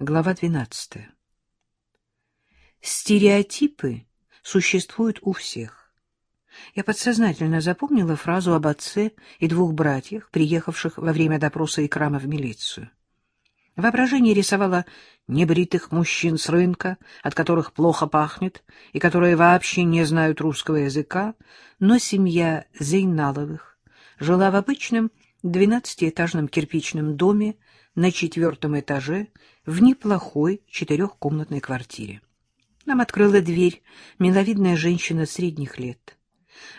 Глава 12. Стереотипы существуют у всех. Я подсознательно запомнила фразу об отце и двух братьях, приехавших во время допроса Икрама в милицию. Воображение рисовало небритых мужчин с рынка, от которых плохо пахнет и которые вообще не знают русского языка, но семья Зейналовых жила в обычном двенадцатиэтажном кирпичном доме на четвертом этаже в неплохой четырехкомнатной квартире. Нам открыла дверь миловидная женщина средних лет.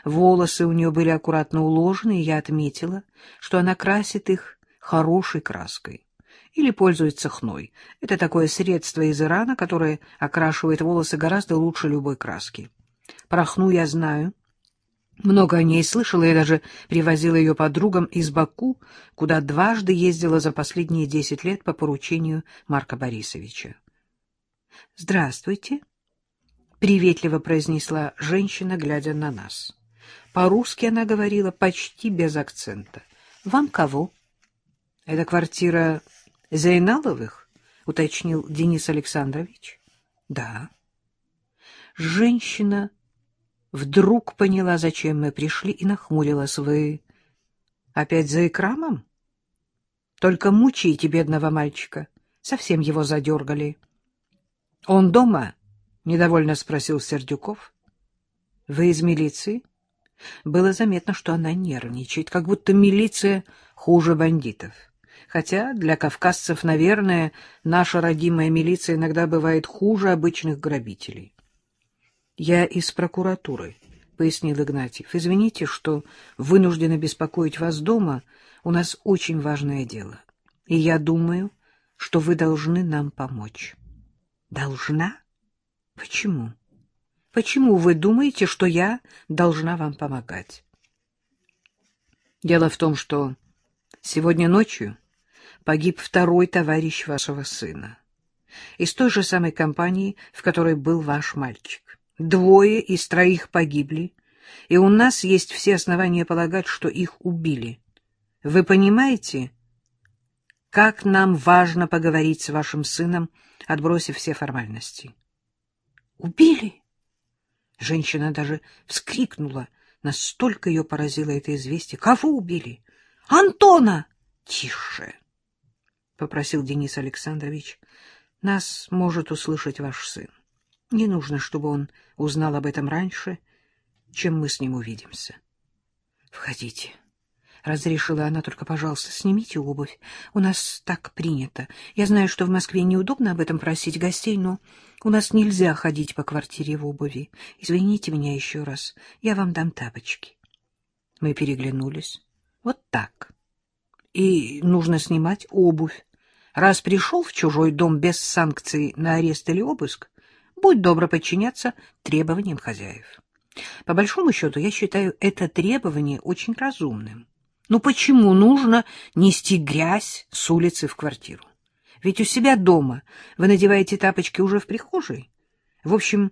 Волосы у нее были аккуратно уложены, и я отметила, что она красит их хорошей краской или пользуется хной. Это такое средство из Ирана, которое окрашивает волосы гораздо лучше любой краски. Про хну я знаю, много о ней слышала и даже привозила ее подругам из Баку, куда дважды ездила за последние десять лет по поручению Марка Борисовича. — Здравствуйте, — приветливо произнесла женщина, глядя на нас. По-русски она говорила почти без акцента. — Вам кого? — Это квартира Зайналовых? — уточнил Денис Александрович. — Да. Женщина вдруг поняла, зачем мы пришли, и нахмурилась. Вы опять за экрамом? Только мучаете бедного мальчика. Совсем его задергали. — Он дома? — недовольно спросил Сердюков. — Вы из милиции? Было заметно, что она нервничает, как будто милиция хуже бандитов. Хотя для кавказцев, наверное, наша родимая милиция иногда бывает хуже обычных грабителей. — Я из прокуратуры, — пояснил Игнатьев. — Извините, что вынуждена беспокоить вас дома. У нас очень важное дело. И я думаю, что вы должны нам помочь. — Должна? Почему? Почему вы думаете, что я должна вам помогать? Дело в том, что сегодня ночью погиб второй товарищ вашего сына. Из той же самой компании, в которой был ваш мальчик. Двое из троих погибли, и у нас есть все основания полагать, что их убили. Вы понимаете, как нам важно поговорить с вашим сыном, отбросив все формальности? Убили? Женщина даже вскрикнула, настолько ее поразило это известие. Кого убили? Антона! Тише! — попросил Денис Александрович. — Нас может услышать ваш сын. Не нужно, чтобы он узнал об этом раньше, чем мы с ним увидимся. — Входите, — разрешила она, — только, пожалуйста, снимите обувь. У нас так принято. Я знаю, что в Москве неудобно об этом просить гостей, но у нас нельзя ходить по квартире в обуви. Извините меня еще раз, я вам дам тапочки. Мы переглянулись. Вот так. И нужно снимать обувь. Раз пришел в чужой дом без санкций на арест или обыск, будь добро подчиняться требованиям хозяев. По большому счету, я считаю это требование очень разумным. Ну почему нужно нести грязь с улицы в квартиру? Ведь у себя дома вы надеваете тапочки уже в прихожей. В общем,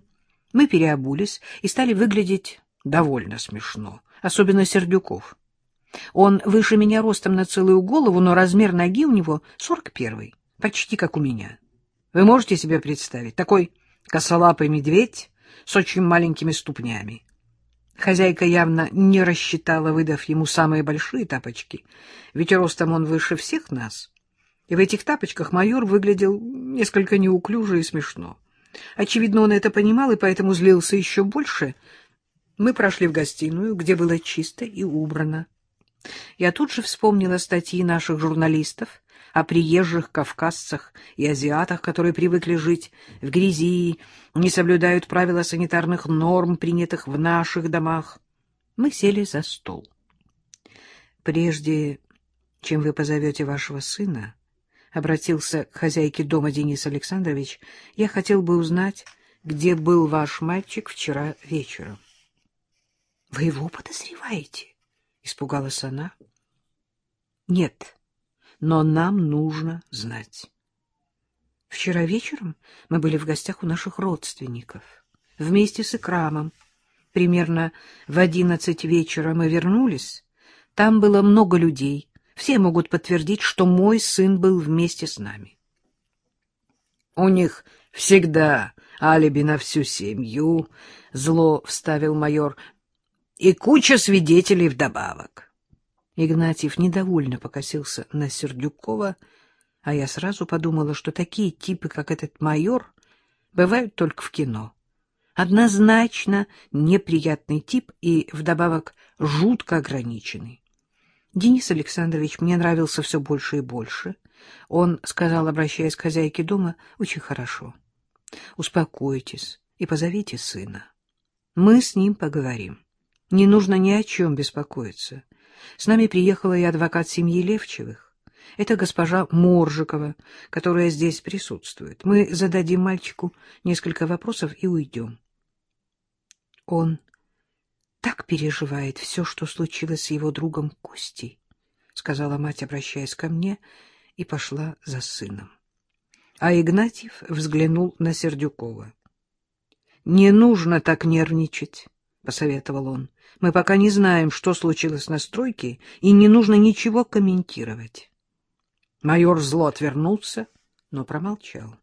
мы переобулись и стали выглядеть довольно смешно, особенно Сердюков. Он выше меня ростом на целую голову, но размер ноги у него сорок первый, почти как у меня. Вы можете себе представить? Такой косолапый медведь с очень маленькими ступнями. Хозяйка явно не рассчитала, выдав ему самые большие тапочки, ведь ростом он выше всех нас. И в этих тапочках майор выглядел несколько неуклюже и смешно. Очевидно, он это понимал и поэтому злился еще больше. Мы прошли в гостиную, где было чисто и убрано. Я тут же вспомнила статьи наших журналистов о приезжих кавказцах и азиатах, которые привыкли жить в грязи, не соблюдают правила санитарных норм, принятых в наших домах. Мы сели за стол. Прежде чем вы позовете вашего сына, — обратился к хозяйке дома Денис Александрович, — я хотел бы узнать, где был ваш мальчик вчера вечером. — Вы его подозреваете? — испугалась она. — Нет, но нам нужно знать. Вчера вечером мы были в гостях у наших родственников, вместе с Икрамом. Примерно в одиннадцать вечера мы вернулись. Там было много людей. Все могут подтвердить, что мой сын был вместе с нами. У них всегда алиби на всю семью, — зло вставил майор, — и куча свидетелей вдобавок. Игнатьев недовольно покосился на Сердюкова, а я сразу подумала, что такие типы, как этот майор, бывают только в кино. Однозначно неприятный тип и, вдобавок, жутко ограниченный. Денис Александрович мне нравился все больше и больше. Он сказал, обращаясь к хозяйке дома, очень хорошо. Успокойтесь и позовите сына. Мы с ним поговорим. Не нужно ни о чем беспокоиться. С нами приехала и адвокат семьи Левчевых. Это госпожа Моржикова, которая здесь присутствует. Мы зададим мальчику несколько вопросов и уйдем. Он так переживает все, что случилось с его другом Костей, — сказала мать, обращаясь ко мне, и пошла за сыном. А Игнатьев взглянул на Сердюкова. — Не нужно так нервничать, — посоветовал он. — Мы пока не знаем, что случилось на стройке, и не нужно ничего комментировать. Майор зло отвернулся, но промолчал.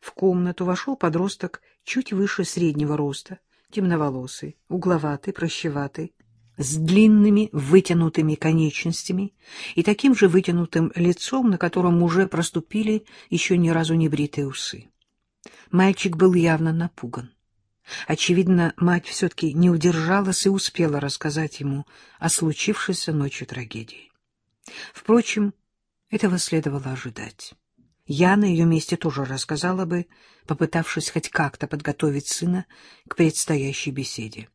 В комнату вошел подросток чуть выше среднего роста, темноволосый, угловатый, прощеватый, с длинными вытянутыми конечностями и таким же вытянутым лицом, на котором уже проступили еще ни разу не бритые усы. Мальчик был явно напуган. Очевидно, мать все-таки не удержалась и успела рассказать ему о случившейся ночью трагедии. Впрочем, этого следовало ожидать. Я на ее месте тоже рассказала бы, попытавшись хоть как-то подготовить сына к предстоящей беседе.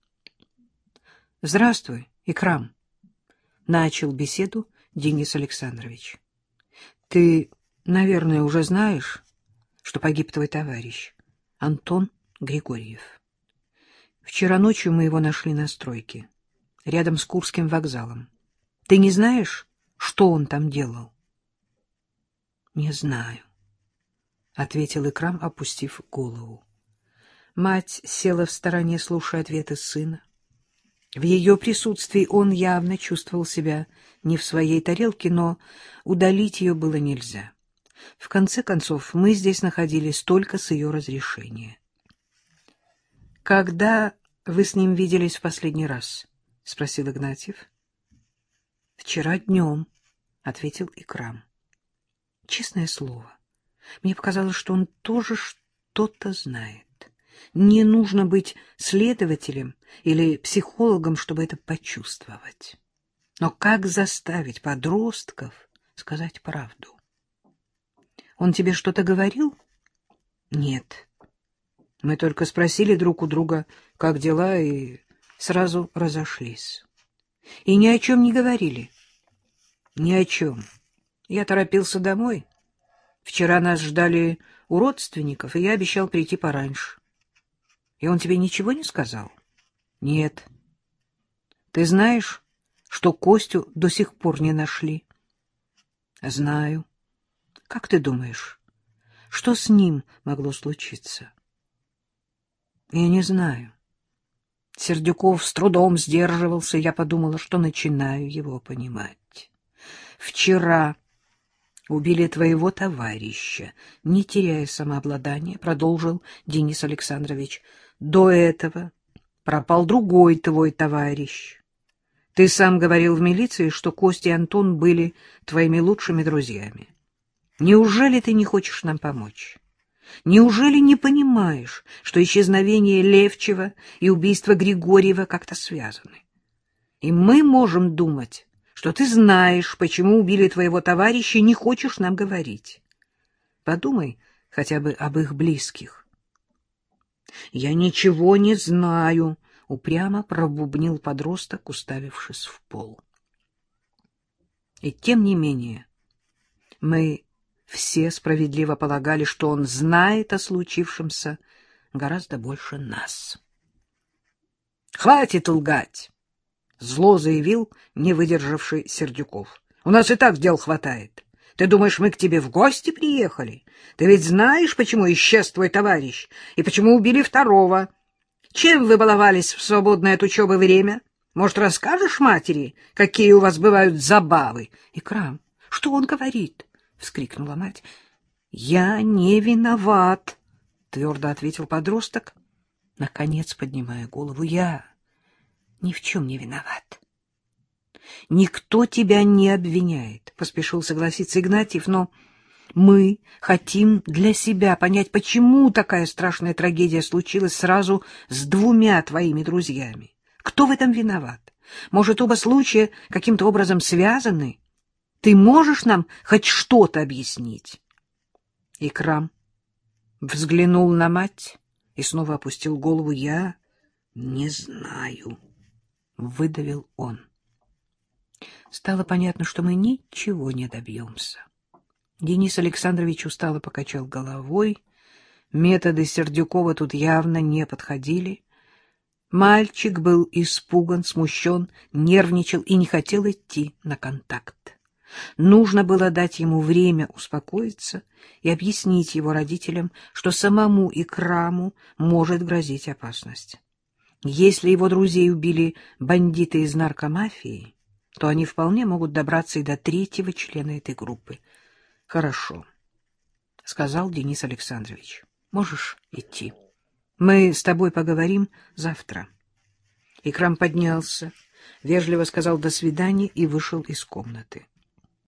— Здравствуй, Икрам, — начал беседу Денис Александрович. — Ты, наверное, уже знаешь, что погиб твой товарищ, Антон Григорьев. Вчера ночью мы его нашли на стройке, рядом с Курским вокзалом. Ты не знаешь, что он там делал? —— Не знаю, — ответил Икрам, опустив голову. Мать села в стороне, слушая ответы сына. В ее присутствии он явно чувствовал себя не в своей тарелке, но удалить ее было нельзя. В конце концов, мы здесь находились только с ее разрешения. — Когда вы с ним виделись в последний раз? — спросил Игнатьев. — Вчера днем, — ответил Икрам. Честное слово, мне показалось, что он тоже что-то знает. Не нужно быть следователем или психологом, чтобы это почувствовать. Но как заставить подростков сказать правду? Он тебе что-то говорил? Нет. Мы только спросили друг у друга, как дела, и сразу разошлись. И ни о чем не говорили. Ни о чем. Я торопился домой. Вчера нас ждали у родственников, и я обещал прийти пораньше. И он тебе ничего не сказал? Нет. Ты знаешь, что Костю до сих пор не нашли? Знаю. Как ты думаешь, что с ним могло случиться? Я не знаю. Сердюков с трудом сдерживался, я подумала, что начинаю его понимать. Вчера убили твоего товарища, не теряя самообладания, продолжил Денис Александрович. До этого пропал другой твой товарищ. Ты сам говорил в милиции, что Костя и Антон были твоими лучшими друзьями. Неужели ты не хочешь нам помочь? Неужели не понимаешь, что исчезновение Левчева и убийство Григорьева как-то связаны? И мы можем думать, что ты знаешь, почему убили твоего товарища, и не хочешь нам говорить. Подумай хотя бы об их близких. — Я ничего не знаю, — упрямо пробубнил подросток, уставившись в пол. И тем не менее мы все справедливо полагали, что он знает о случившемся гораздо больше нас. — Хватит лгать! Зло заявил не выдержавший Сердюков. — У нас и так дел хватает. Ты думаешь, мы к тебе в гости приехали? Ты ведь знаешь, почему исчез твой товарищ и почему убили второго? Чем вы баловались в свободное от учебы время? Может, расскажешь матери, какие у вас бывают забавы? — Икрам, что он говорит? — вскрикнула мать. — Я не виноват, — твердо ответил подросток, наконец поднимая голову. — Я ни в чем не виноват. — Никто тебя не обвиняет, — поспешил согласиться Игнатьев, — но мы хотим для себя понять, почему такая страшная трагедия случилась сразу с двумя твоими друзьями. Кто в этом виноват? Может, оба случая каким-то образом связаны? Ты можешь нам хоть что-то объяснить? Икрам взглянул на мать и снова опустил голову. Я не знаю, выдавил он. Стало понятно, что мы ничего не добьемся. Денис Александрович устало покачал головой. Методы Сердюкова тут явно не подходили. Мальчик был испуган, смущен, нервничал и не хотел идти на контакт. Нужно было дать ему время успокоиться и объяснить его родителям, что самому Икраму может грозить опасность. Если его друзей убили бандиты из наркомафии, то они вполне могут добраться и до третьего члена этой группы. — Хорошо, — сказал Денис Александрович. — Можешь идти. Мы с тобой поговорим завтра. Икрам поднялся, вежливо сказал «до свидания» и вышел из комнаты.